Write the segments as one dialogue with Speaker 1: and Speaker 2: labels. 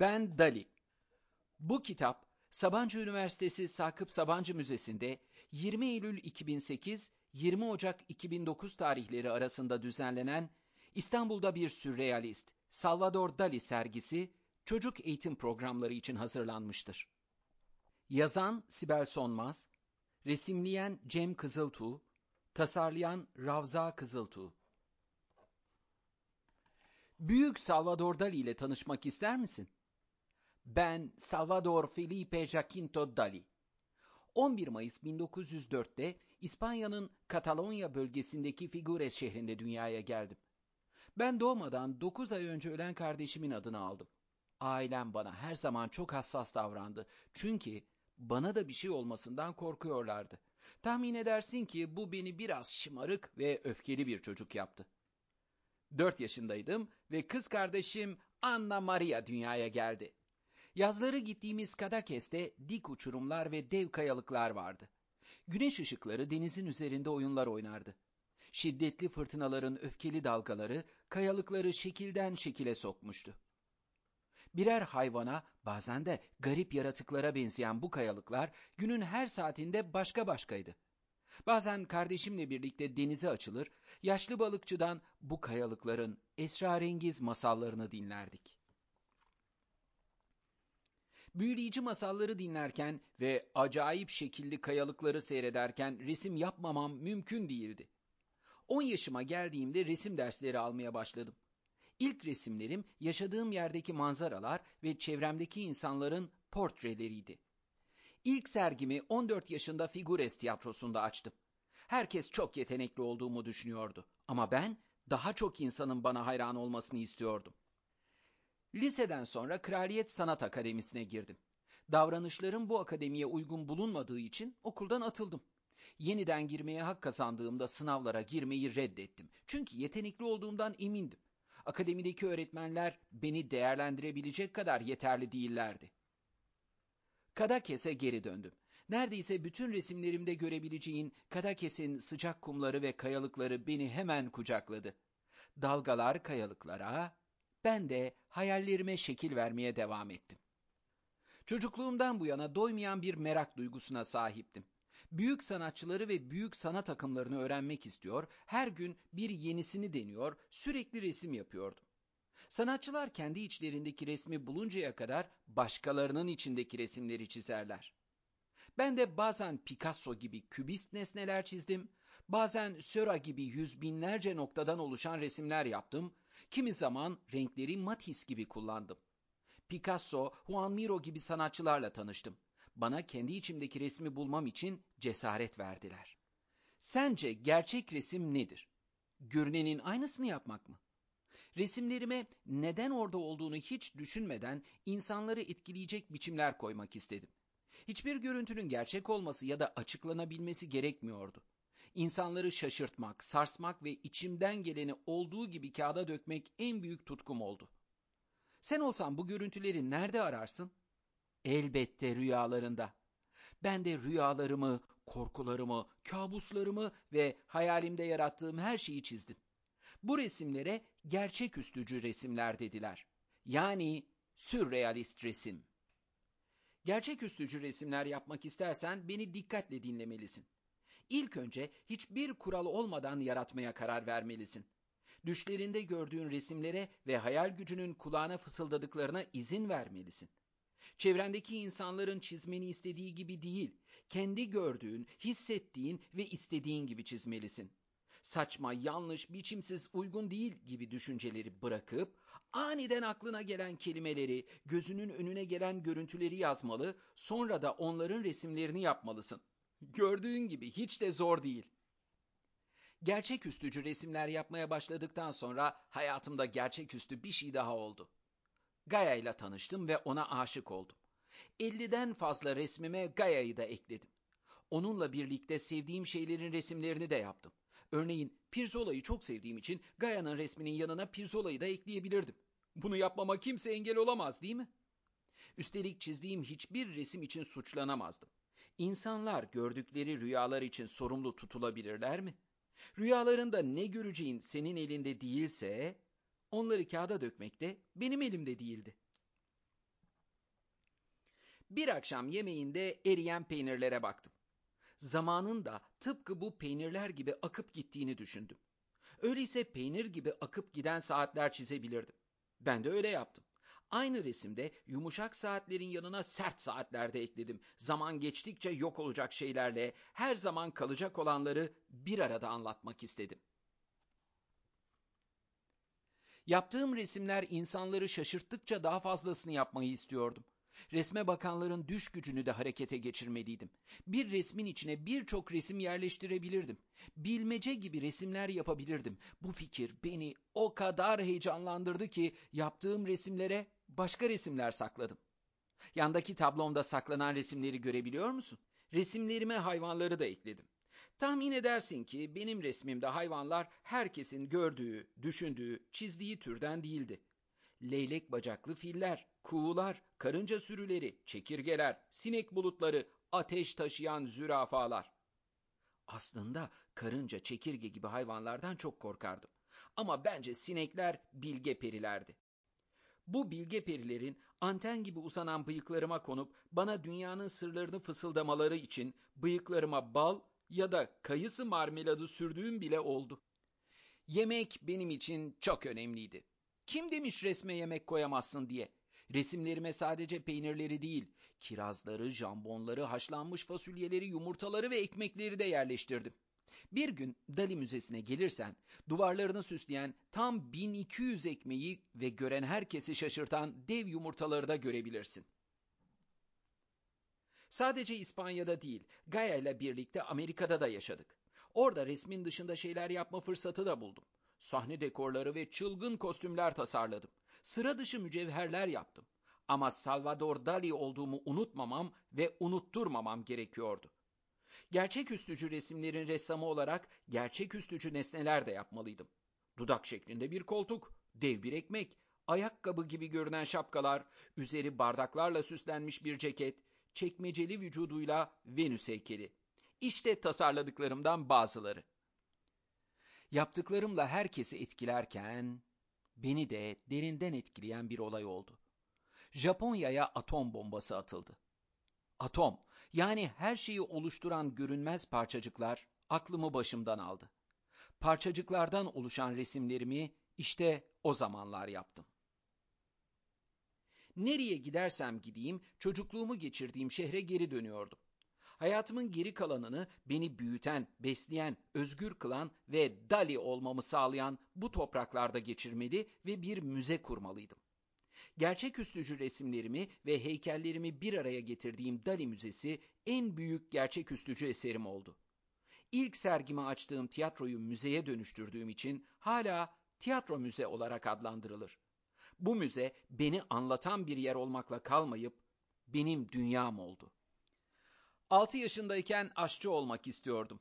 Speaker 1: Ben Dali. Bu kitap Sabancı Üniversitesi Sakıp Sabancı Müzesi'nde 20 Eylül 2008 20 Ocak 2009 tarihleri arasında düzenlenen İstanbul'da bir sürrealist Salvador Dali sergisi çocuk eğitim programları için hazırlanmıştır. Yazan Sibel Sonmaz, resimleyen Cem Kızıltuğ, tasarlayan Ravza Kızıltuğ. Büyük Salvador Dali ile tanışmak ister misin? Ben Salvador Felipe Jacinto Dali. 11 Mayıs 1904'te İspanya'nın Katalonya bölgesindeki Figures şehrinde dünyaya geldim. Ben doğmadan 9 ay önce ölen kardeşimin adını aldım. Ailem bana her zaman çok hassas davrandı. Çünkü bana da bir şey olmasından korkuyorlardı. Tahmin edersin ki bu beni biraz şımarık ve öfkeli bir çocuk yaptı. 4 yaşındaydım ve kız kardeşim Anna Maria dünyaya geldi. Yazları gittiğimiz Kadakes'te dik uçurumlar ve dev kayalıklar vardı. Güneş ışıkları denizin üzerinde oyunlar oynardı. Şiddetli fırtınaların öfkeli dalgaları kayalıkları şekilden şekile sokmuştu. Birer hayvana, bazen de garip yaratıklara benzeyen bu kayalıklar günün her saatinde başka başkaydı. Bazen kardeşimle birlikte denize açılır, yaşlı balıkçıdan bu kayalıkların esrarengiz masallarını dinlerdik. Büyüleyici masalları dinlerken ve acayip şekilli kayalıkları seyrederken resim yapmamam mümkün değildi. 10 yaşıma geldiğimde resim dersleri almaya başladım. İlk resimlerim yaşadığım yerdeki manzaralar ve çevremdeki insanların portreleriydi. İlk sergimi 14 yaşında Figures tiyatrosunda açtım. Herkes çok yetenekli olduğumu düşünüyordu ama ben daha çok insanın bana hayran olmasını istiyordum. Liseden sonra Kraliyet Sanat Akademisi'ne girdim. Davranışlarım bu akademiye uygun bulunmadığı için okuldan atıldım. Yeniden girmeye hak kazandığımda sınavlara girmeyi reddettim. Çünkü yetenekli olduğumdan emindim. Akademideki öğretmenler beni değerlendirebilecek kadar yeterli değillerdi. Kadakes'e geri döndüm. Neredeyse bütün resimlerimde görebileceğin Kadakes'in sıcak kumları ve kayalıkları beni hemen kucakladı. Dalgalar kayalıklara, ben de hayallerime şekil vermeye devam ettim. Çocukluğumdan bu yana doymayan bir merak duygusuna sahiptim. Büyük sanatçıları ve büyük sanat akımlarını öğrenmek istiyor, her gün bir yenisini deniyor, sürekli resim yapıyordum. Sanatçılar kendi içlerindeki resmi buluncaya kadar başkalarının içindeki resimleri çizerler. Ben de bazen Picasso gibi kübist nesneler çizdim, bazen Seurat gibi yüz binlerce noktadan oluşan resimler yaptım, kimi zaman renkleri Matisse gibi kullandım. Picasso, Juan Miro gibi sanatçılarla tanıştım. Bana kendi içimdeki resmi bulmam için cesaret verdiler. Sence gerçek resim nedir? Görünenin aynısını yapmak mı? Resimlerime neden orada olduğunu hiç düşünmeden insanları etkileyecek biçimler koymak istedim. Hiçbir görüntünün gerçek olması ya da açıklanabilmesi gerekmiyordu. İnsanları şaşırtmak, sarsmak ve içimden geleni olduğu gibi kağıda dökmek en büyük tutkum oldu. Sen olsan bu görüntüleri nerede ararsın? Elbette rüyalarında. Ben de rüyalarımı, korkularımı, kabuslarımı ve hayalimde yarattığım her şeyi çizdim. Bu resimlere gerçeküstücü resimler dediler. Yani sürrealist resim. Gerçeküstücü resimler yapmak istersen beni dikkatle dinlemelisin. İlk önce hiçbir kural olmadan yaratmaya karar vermelisin. Düşlerinde gördüğün resimlere ve hayal gücünün kulağına fısıldadıklarına izin vermelisin. Çevrendeki insanların çizmeni istediği gibi değil, kendi gördüğün, hissettiğin ve istediğin gibi çizmelisin. Saçma, yanlış, biçimsiz, uygun değil gibi düşünceleri bırakıp aniden aklına gelen kelimeleri, gözünün önüne gelen görüntüleri yazmalı, sonra da onların resimlerini yapmalısın. Gördüğün gibi hiç de zor değil. Gerçeküstücü resimler yapmaya başladıktan sonra hayatımda gerçeküstü bir şey daha oldu. Gaya ile tanıştım ve ona aşık oldum. 50'den fazla resmime Gaya'yı da ekledim. Onunla birlikte sevdiğim şeylerin resimlerini de yaptım. Örneğin Pirzola'yı çok sevdiğim için Gaya'nın resminin yanına Pirzola'yı da ekleyebilirdim. Bunu yapmama kimse engel olamaz değil mi? Üstelik çizdiğim hiçbir resim için suçlanamazdım. İnsanlar gördükleri rüyalar için sorumlu tutulabilirler mi? Rüyalarında ne göreceğin senin elinde değilse, onları kağıda dökmek de benim elimde değildi. Bir akşam yemeğinde eriyen peynirlere baktım. Zamanın da tıpkı bu peynirler gibi akıp gittiğini düşündüm. Öyleyse peynir gibi akıp giden saatler çizebilirdim. Ben de öyle yaptım. Aynı resimde yumuşak saatlerin yanına sert saatler de ekledim. Zaman geçtikçe yok olacak şeylerle her zaman kalacak olanları bir arada anlatmak istedim. Yaptığım resimler insanları şaşırttıkça daha fazlasını yapmayı istiyordum. Resme bakanların düş gücünü de harekete geçirmeliydim. Bir resmin içine birçok resim yerleştirebilirdim. Bilmece gibi resimler yapabilirdim. Bu fikir beni o kadar heyecanlandırdı ki yaptığım resimlere başka resimler sakladım. Yandaki tablomda saklanan resimleri görebiliyor musun? Resimlerime hayvanları da ekledim. Tahmin edersin ki benim resmimde hayvanlar herkesin gördüğü, düşündüğü, çizdiği türden değildi. Leylek bacaklı filler, kuğular, karınca sürüleri, çekirgeler, sinek bulutları, ateş taşıyan zürafalar. Aslında karınca, çekirge gibi hayvanlardan çok korkardım. Ama bence sinekler bilge perilerdi. Bu bilge perilerin anten gibi uzanan bıyıklarıma konup bana dünyanın sırlarını fısıldamaları için bıyıklarıma bal ya da kayısı marmeladı sürdüğüm bile oldu. Yemek benim için çok önemliydi. Kim demiş resme yemek koyamazsın diye? Resimlerime sadece peynirleri değil, kirazları, jambonları, haşlanmış fasulyeleri, yumurtaları ve ekmekleri de yerleştirdim. Bir gün Dali Müzesi'ne gelirsen, duvarlarını süsleyen tam 1200 ekmeği ve gören herkesi şaşırtan dev yumurtaları da görebilirsin. Sadece İspanya'da değil, Gaia ile birlikte Amerika'da da yaşadık. Orada resmin dışında şeyler yapma fırsatı da buldum. Sahne dekorları ve çılgın kostümler tasarladım. Sıra dışı mücevherler yaptım. Ama Salvador Dali olduğumu unutmamam ve unutturmamam gerekiyordu. Gerçeküstücü resimlerin ressamı olarak gerçeküstücü nesneler de yapmalıydım. Dudak şeklinde bir koltuk, dev bir ekmek, ayakkabı gibi görünen şapkalar, üzeri bardaklarla süslenmiş bir ceket, çekmeceli vücuduyla Venüs heykeli. İşte tasarladıklarımdan bazıları. Yaptıklarımla herkesi etkilerken beni de derinden etkileyen bir olay oldu. Japonya'ya atom bombası atıldı. Atom, yani her şeyi oluşturan görünmez parçacıklar aklımı başımdan aldı. Parçacıklardan oluşan resimlerimi işte o zamanlar yaptım. Nereye gidersem gideyim çocukluğumu geçirdiğim şehre geri dönüyordum. Hayatımın geri kalanını beni büyüten, besleyen, özgür kılan ve Dali olmamı sağlayan bu topraklarda geçirmeli ve bir müze kurmalıydım. Gerçeküstücü resimlerimi ve heykellerimi bir araya getirdiğim Dali Müzesi en büyük gerçeküstücü eserim oldu. İlk sergimi açtığım tiyatroyu müzeye dönüştürdüğüm için hala tiyatro müze olarak adlandırılır. Bu müze beni anlatan bir yer olmakla kalmayıp benim dünyam oldu. 6 yaşındayken aşçı olmak istiyordum.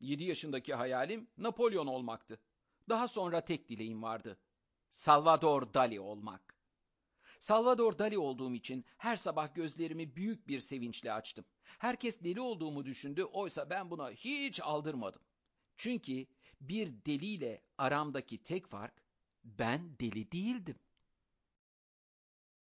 Speaker 1: 7 yaşındaki hayalim Napolyon olmaktı. Daha sonra tek dileğim vardı. Salvador Dali olmak. Salvador Dali olduğum için her sabah gözlerimi büyük bir sevinçle açtım. Herkes deli olduğumu düşündü, oysa ben buna hiç aldırmadım. Çünkü bir deliyle aramdaki tek fark ben deli değildim.